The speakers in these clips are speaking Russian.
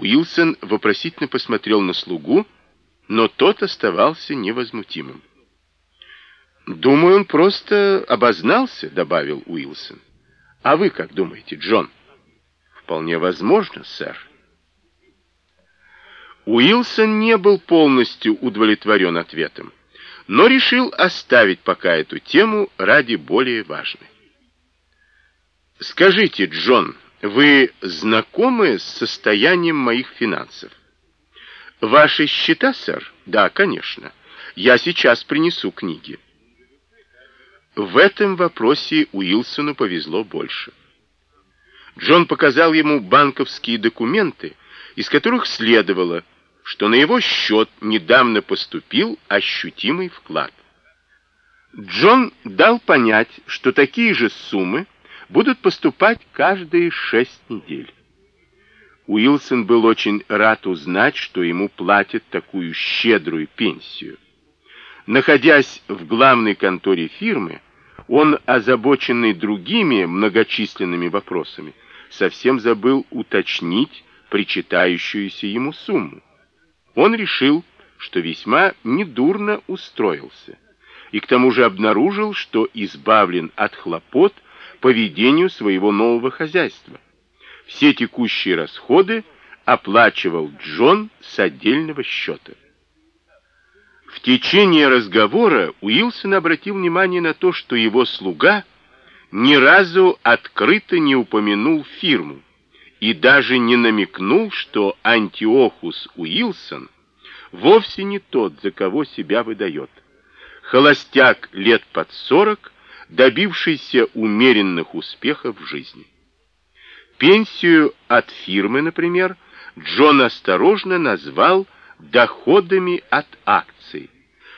Уилсон вопросительно посмотрел на слугу, но тот оставался невозмутимым. «Думаю, он просто обознался», — добавил Уилсон. «А вы как думаете, Джон?» «Вполне возможно, сэр». Уилсон не был полностью удовлетворен ответом, но решил оставить пока эту тему ради более важной. «Скажите, Джон, вы знакомы с состоянием моих финансов?» «Ваши счета, сэр?» «Да, конечно. Я сейчас принесу книги». В этом вопросе Уилсону повезло больше. Джон показал ему банковские документы, из которых следовало, что на его счет недавно поступил ощутимый вклад. Джон дал понять, что такие же суммы будут поступать каждые шесть недель. Уилсон был очень рад узнать, что ему платят такую щедрую пенсию. Находясь в главной конторе фирмы, он, озабоченный другими многочисленными вопросами, совсем забыл уточнить причитающуюся ему сумму. Он решил, что весьма недурно устроился, и к тому же обнаружил, что избавлен от хлопот по ведению своего нового хозяйства. Все текущие расходы оплачивал Джон с отдельного счета. В течение разговора Уилсон обратил внимание на то, что его слуга ни разу открыто не упомянул фирму и даже не намекнул, что Антиохус Уилсон вовсе не тот, за кого себя выдает. Холостяк лет под сорок, добившийся умеренных успехов в жизни. Пенсию от фирмы, например, Джон осторожно назвал доходами от акций.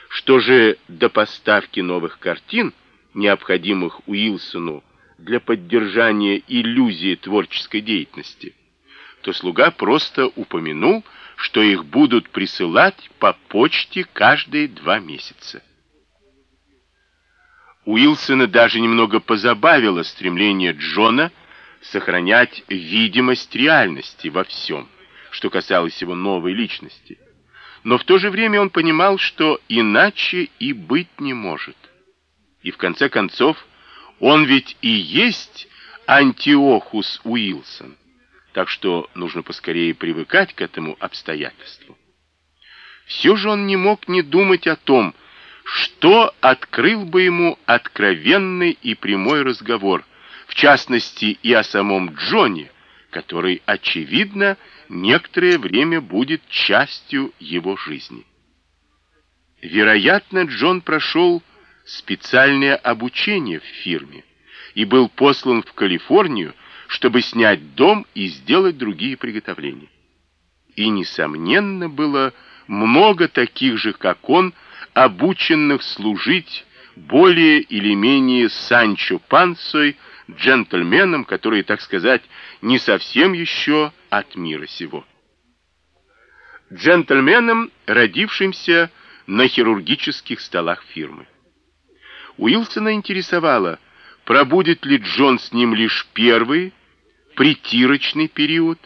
Что же до поставки новых картин, необходимых Уилсону для поддержания иллюзии творческой деятельности, то слуга просто упомянул, что их будут присылать по почте каждые два месяца. Уилсона даже немного позабавило стремление Джона сохранять видимость реальности во всем, что касалось его новой личности но в то же время он понимал, что иначе и быть не может. И в конце концов, он ведь и есть Антиохус Уилсон, так что нужно поскорее привыкать к этому обстоятельству. Все же он не мог не думать о том, что открыл бы ему откровенный и прямой разговор, в частности и о самом Джоне, который, очевидно, некоторое время будет частью его жизни. Вероятно, Джон прошел специальное обучение в фирме и был послан в Калифорнию, чтобы снять дом и сделать другие приготовления. И, несомненно, было много таких же, как он, обученных служить более или менее Санчо Пансой, джентльменам, которые, так сказать, не совсем еще от мира сего. Джентльменам, родившимся на хирургических столах фирмы. Уилсона интересовало, пробудет ли Джон с ним лишь первый, притирочный период,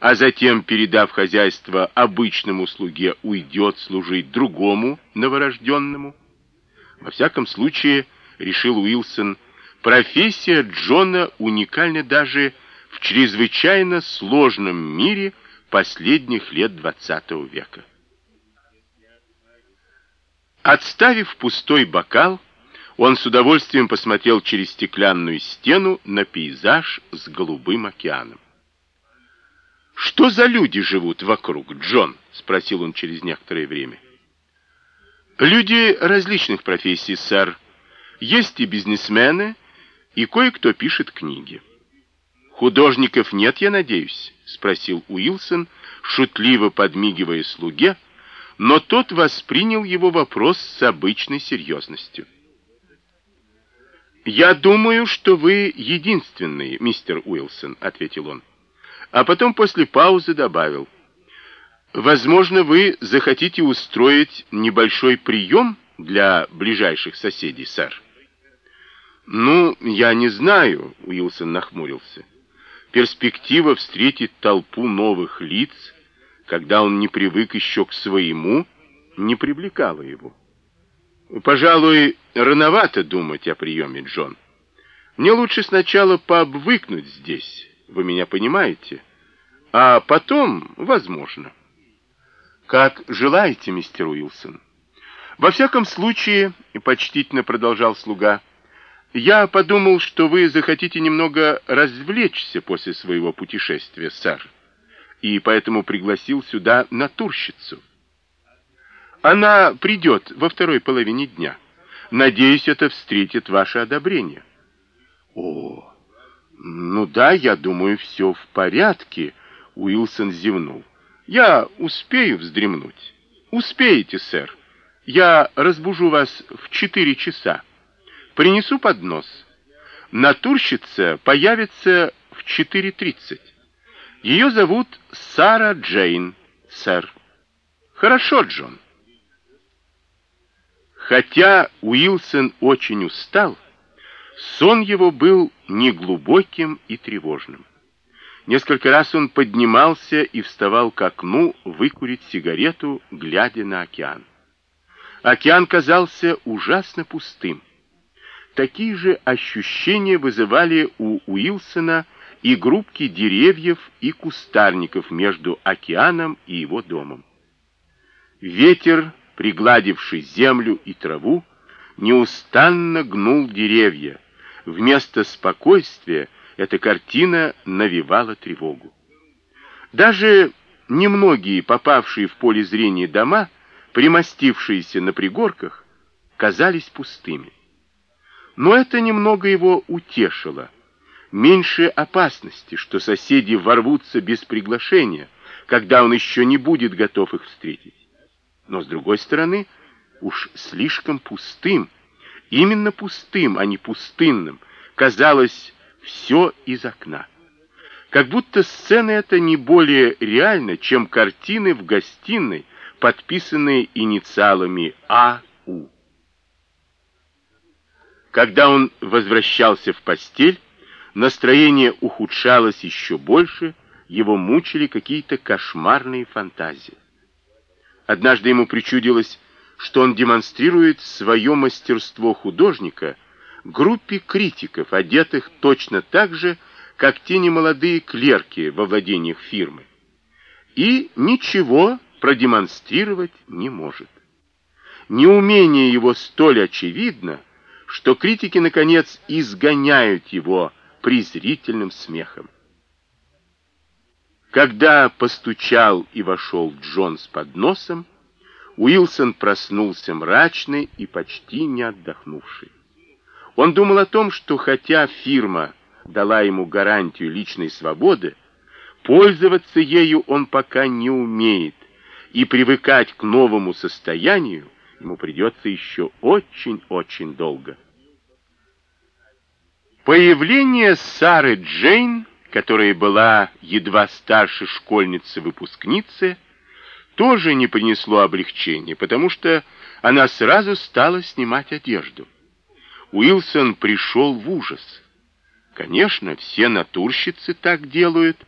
а затем, передав хозяйство обычному слуге, уйдет служить другому новорожденному. Во всяком случае, решил Уилсон, профессия Джона уникальна даже в чрезвычайно сложном мире последних лет XX века. Отставив пустой бокал, он с удовольствием посмотрел через стеклянную стену на пейзаж с голубым океаном. «Что за люди живут вокруг, Джон?» — спросил он через некоторое время. «Люди различных профессий, сэр. Есть и бизнесмены, и кое-кто пишет книги». «Художников нет, я надеюсь?» — спросил Уилсон, шутливо подмигивая слуге, но тот воспринял его вопрос с обычной серьезностью. «Я думаю, что вы единственный, мистер Уилсон», — ответил он. А потом после паузы добавил. «Возможно, вы захотите устроить небольшой прием для ближайших соседей, сэр». «Ну, я не знаю», — Уилсон нахмурился. перспектива встретить толпу новых лиц, когда он не привык еще к своему, не привлекала его. Пожалуй, рановато думать о приеме, Джон. Мне лучше сначала пообвыкнуть здесь, вы меня понимаете, а потом, возможно. Как желаете, мистер Уилсон. Во всяком случае, почтительно продолжал слуга, я подумал, что вы захотите немного развлечься после своего путешествия, сэр, и поэтому пригласил сюда натурщицу. Она придет во второй половине дня. Надеюсь, это встретит ваше одобрение. О, ну да, я думаю, все в порядке, Уилсон зевнул. Я успею вздремнуть. Успеете, сэр. Я разбужу вас в четыре часа. Принесу поднос. Натурщица появится в 4.30. Ее зовут Сара Джейн, сэр. Хорошо, Джон. Хотя Уилсон очень устал, сон его был неглубоким и тревожным. Несколько раз он поднимался и вставал к окну выкурить сигарету, глядя на океан. Океан казался ужасно пустым. Такие же ощущения вызывали у Уилсона и группки деревьев и кустарников между океаном и его домом. Ветер, пригладивший землю и траву, неустанно гнул деревья. Вместо спокойствия эта картина навевала тревогу. Даже немногие попавшие в поле зрения дома, примостившиеся на пригорках, казались пустыми. Но это немного его утешило. Меньше опасности, что соседи ворвутся без приглашения, когда он еще не будет готов их встретить. Но, с другой стороны, уж слишком пустым, именно пустым, а не пустынным, казалось все из окна. Как будто сцена эта не более реальна, чем картины в гостиной, подписанные инициалами А.У. Когда он возвращался в постель, настроение ухудшалось еще больше, его мучили какие-то кошмарные фантазии. Однажды ему причудилось, что он демонстрирует свое мастерство художника группе критиков, одетых точно так же, как те немолодые клерки во владениях фирмы. И ничего продемонстрировать не может. Неумение его столь очевидно, что критики, наконец, изгоняют его презрительным смехом. Когда постучал и вошел Джон с подносом, Уилсон проснулся мрачный и почти не отдохнувший. Он думал о том, что хотя фирма дала ему гарантию личной свободы, пользоваться ею он пока не умеет, и привыкать к новому состоянию ему придется еще очень-очень долго. Появление Сары Джейн, которая была едва старше школьницы-выпускницы, тоже не принесло облегчения, потому что она сразу стала снимать одежду. Уилсон пришел в ужас. Конечно, все натурщицы так делают,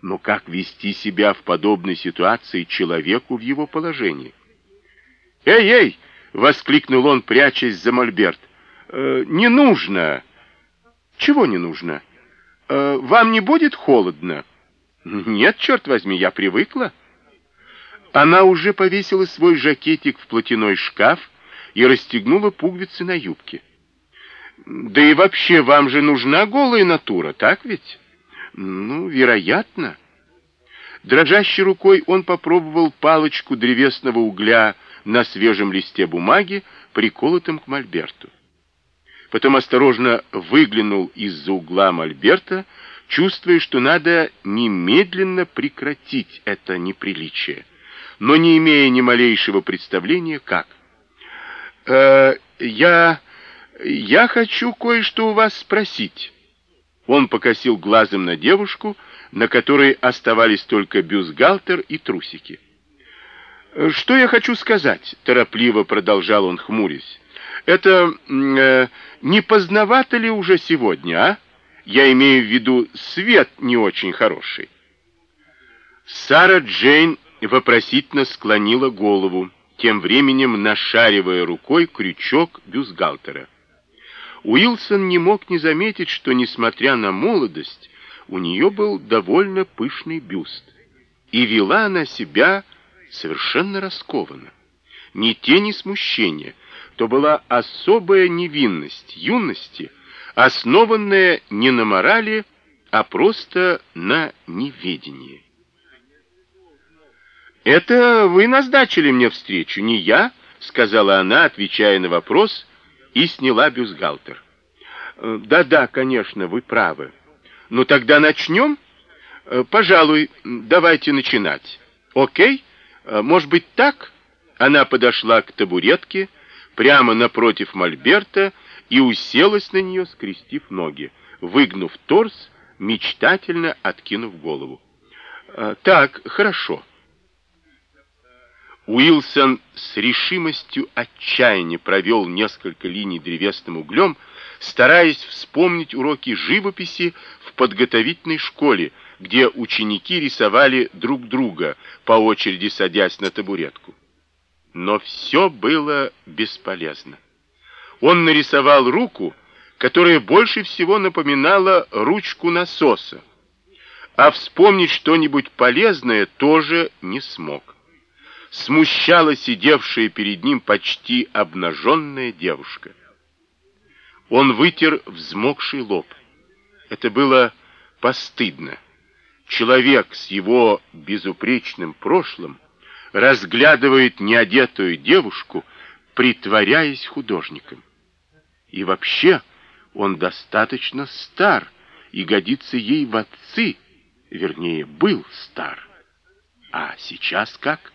но как вести себя в подобной ситуации человеку в его положении? «Эй, эй!» — воскликнул он, прячась за мольберт. «Э, «Не нужно!» «Чего не нужно? Э, вам не будет холодно?» «Нет, черт возьми, я привыкла». Она уже повесила свой жакетик в платяной шкаф и расстегнула пуговицы на юбке. «Да и вообще, вам же нужна голая натура, так ведь?» «Ну, вероятно». Дрожащей рукой он попробовал палочку древесного угля на свежем листе бумаги, приколотом к мольберту. Потом осторожно выглянул из-за угла мольберта, чувствуя, что надо немедленно прекратить это неприличие, но не имея ни малейшего представления, как. «Э, «Я... я хочу кое-что у вас спросить». Он покосил глазом на девушку, на которой оставались только бюстгальтер и трусики. «Что я хочу сказать?» — торопливо продолжал он, хмурясь. «Это э, не поздновато ли уже сегодня, а? Я имею в виду свет не очень хороший. Сара Джейн вопросительно склонила голову, тем временем нашаривая рукой крючок бюстгальтера. Уилсон не мог не заметить, что, несмотря на молодость, у нее был довольно пышный бюст, и вела она себя совершенно раскованно. Ни тени смущения, то была особая невинность юности, основанная не на морали, а просто на неведении. «Это вы назначили мне встречу, не я», — сказала она, отвечая на вопрос, и сняла бюстгальтер. «Э, «Да-да, конечно, вы правы. Ну тогда начнем? Э, пожалуй, давайте начинать. Окей? Э, может быть так?» Она подошла к табуретке прямо напротив Мольберта и уселась на нее, скрестив ноги, выгнув торс, мечтательно откинув голову. «Так, хорошо». Уилсон с решимостью отчаяния провел несколько линий древесным углем, стараясь вспомнить уроки живописи в подготовительной школе, где ученики рисовали друг друга, по очереди садясь на табуретку. Но все было бесполезно. Он нарисовал руку, которая больше всего напоминала ручку насоса, а вспомнить что-нибудь полезное тоже не смог смущала сидевшая перед ним почти обнаженная девушка. Он вытер взмокший лоб. Это было постыдно. Человек с его безупречным прошлым разглядывает неодетую девушку, притворяясь художником. И вообще он достаточно стар и годится ей в отцы, вернее, был стар. А сейчас как?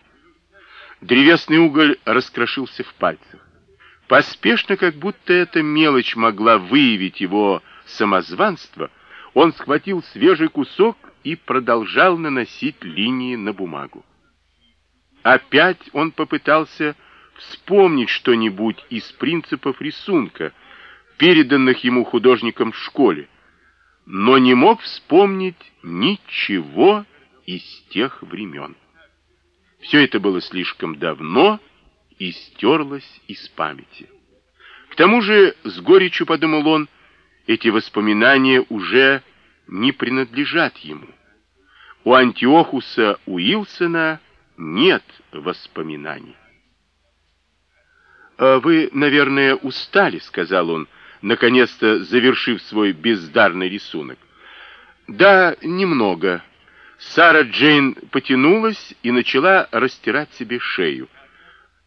Древесный уголь раскрошился в пальцах. Поспешно, как будто эта мелочь могла выявить его самозванство, он схватил свежий кусок и продолжал наносить линии на бумагу. Опять он попытался вспомнить что-нибудь из принципов рисунка, переданных ему художником в школе, но не мог вспомнить ничего из тех времен. Все это было слишком давно и стерлось из памяти. К тому же, с горечью подумал он, эти воспоминания уже не принадлежат ему. У Антиохуса Уилсона нет воспоминаний. «А «Вы, наверное, устали», — сказал он, наконец-то завершив свой бездарный рисунок. «Да, немного», Сара Джейн потянулась и начала растирать себе шею.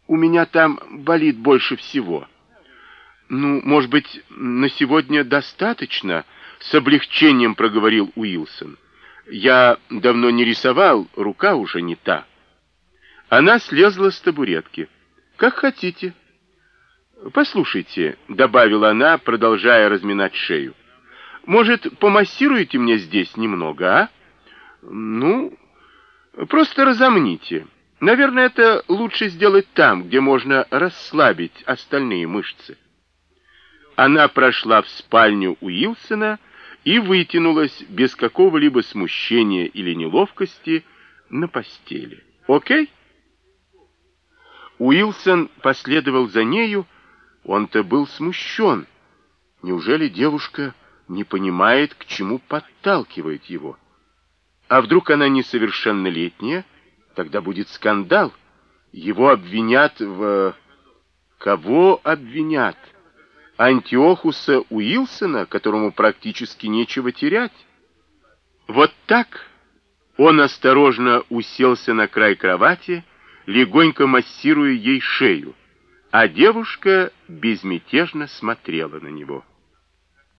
«У меня там болит больше всего». «Ну, может быть, на сегодня достаточно?» — с облегчением проговорил Уилсон. «Я давно не рисовал, рука уже не та». Она слезла с табуретки. «Как хотите». «Послушайте», — добавила она, продолжая разминать шею. «Может, помассируете мне здесь немного, а?» Ну, просто разомните. Наверное, это лучше сделать там, где можно расслабить остальные мышцы. Она прошла в спальню Уилсона и вытянулась без какого-либо смущения или неловкости на постели. Окей? Уилсон последовал за нею, он-то был смущен. Неужели девушка не понимает, к чему подталкивает его? А вдруг она несовершеннолетняя? Тогда будет скандал. Его обвинят в... Кого обвинят? Антиохуса Уилсона, которому практически нечего терять? Вот так он осторожно уселся на край кровати, легонько массируя ей шею, а девушка безмятежно смотрела на него.